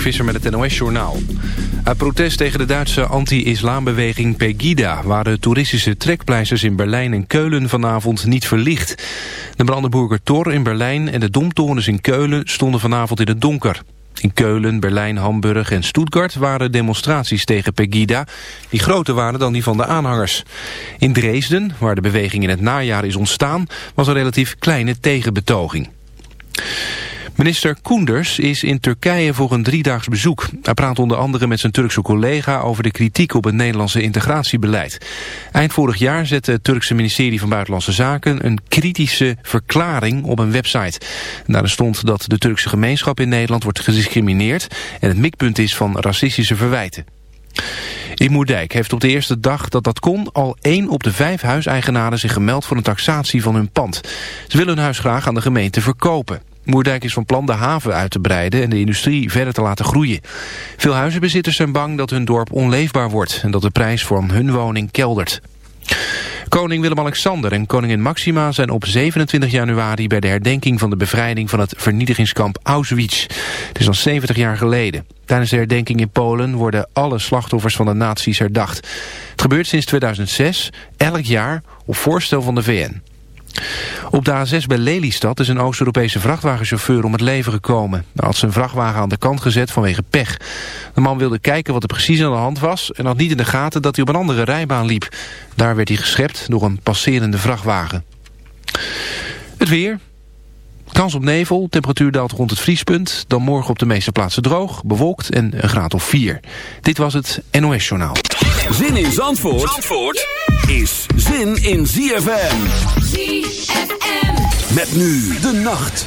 Visser met het NOS-journaal. Uit protest tegen de Duitse anti-islambeweging Pegida... waren toeristische trekpleisters in Berlijn en Keulen vanavond niet verlicht. De Brandenburger Tor in Berlijn en de Domtorens in Keulen stonden vanavond in het donker. In Keulen, Berlijn, Hamburg en Stuttgart waren demonstraties tegen Pegida... die groter waren dan die van de aanhangers. In Dresden, waar de beweging in het najaar is ontstaan... was een relatief kleine tegenbetoging. Minister Koenders is in Turkije voor een driedaags bezoek. Hij praat onder andere met zijn Turkse collega over de kritiek op het Nederlandse integratiebeleid. Eind vorig jaar zette het Turkse ministerie van Buitenlandse Zaken een kritische verklaring op een website. Daarin stond dat de Turkse gemeenschap in Nederland wordt gediscrimineerd en het mikpunt is van racistische verwijten. In Moerdijk heeft op de eerste dag dat dat kon al één op de vijf huiseigenaren zich gemeld voor een taxatie van hun pand. Ze willen hun huis graag aan de gemeente verkopen. Moerdijk is van plan de haven uit te breiden en de industrie verder te laten groeien. Veel huizenbezitters zijn bang dat hun dorp onleefbaar wordt en dat de prijs voor hun woning keldert. Koning Willem-Alexander en koningin Maxima zijn op 27 januari bij de herdenking van de bevrijding van het vernietigingskamp Auschwitz. Het is al 70 jaar geleden. Tijdens de herdenking in Polen worden alle slachtoffers van de nazi's herdacht. Het gebeurt sinds 2006, elk jaar, op voorstel van de VN. Op de A6 bij Lelystad is een Oost-Europese vrachtwagenchauffeur om het leven gekomen. Hij had zijn vrachtwagen aan de kant gezet vanwege pech. De man wilde kijken wat er precies aan de hand was... en had niet in de gaten dat hij op een andere rijbaan liep. Daar werd hij geschept door een passerende vrachtwagen. Het weer. Kans op nevel, temperatuur daalt rond het vriespunt. Dan morgen op de meeste plaatsen droog, bewolkt en een graad of 4. Dit was het NOS Journaal. Zin in Zandvoort, Zandvoort is zin in ZFM. ZFM. Met nu de nacht.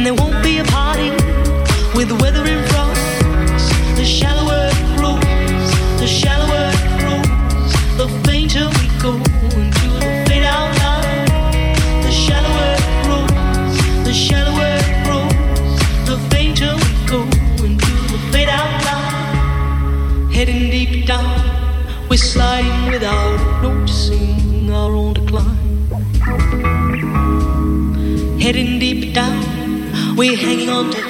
and there won't be a party with the weather. The shallower it grows, the shallower it grows, the fainter we go into the fade line. The shallower it grows, the shallower it grows, the fainter we go into the fade line. Heading deep down, we slide. We're hanging on to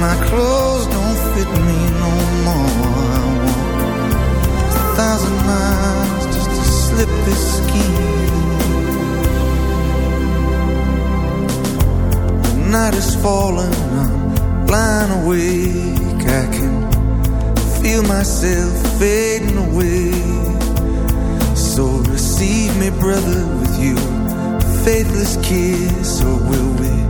My clothes don't fit me no more. I walk a thousand miles just to slip this skin. The night is falling, I'm lying awake. I can feel myself fading away. So receive me, brother, with you. Faithless kiss, or will we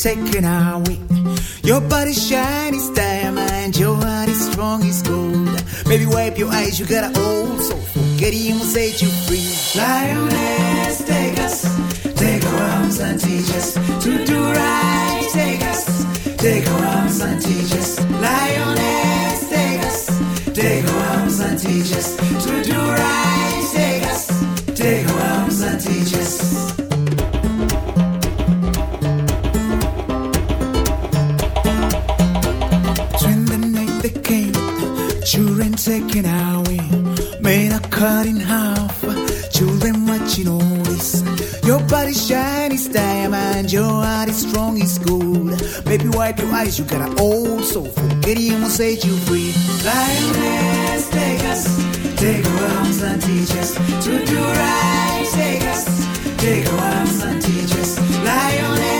Freedom taken away. Your body's shiny as diamond, your heart is strong as gold. Baby, wipe your eyes, you got an old soul. Will set you taken away, men are cut in half, children watching all this. Your body shiny as diamond, your heart is strong as gold. Baby, wipe your eyes, you got an old soul. Forget him will set you free. Lioness, take us, take our arms and teach us to do right. Take us, take our arms and teach us. Lioness,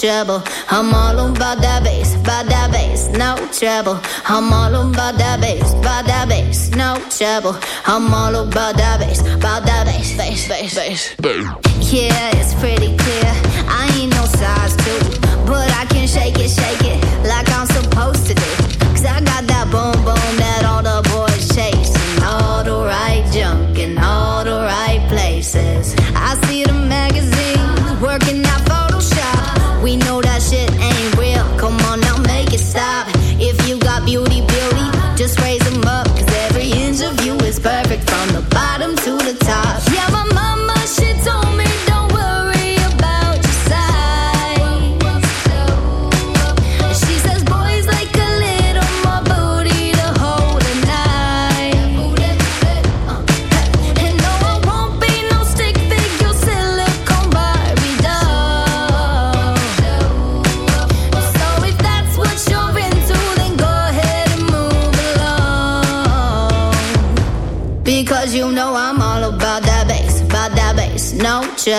trouble. I'm all about that bass, about that bass, no trouble. I'm all about that bass, about that bass, no trouble. I'm all about that bass, about that bass, bass, bass, bass. Yeah, it's pretty clear. I ain't no size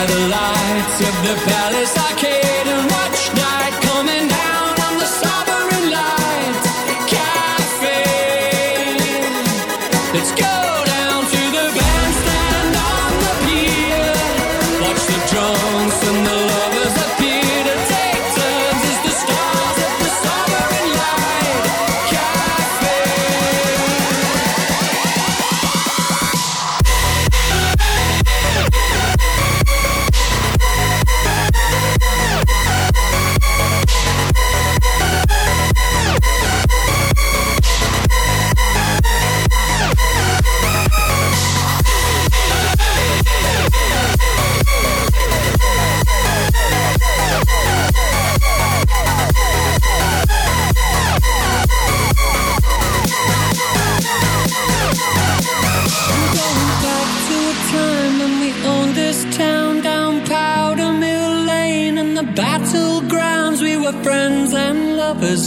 by the lights of the palace. I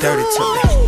dirty to me.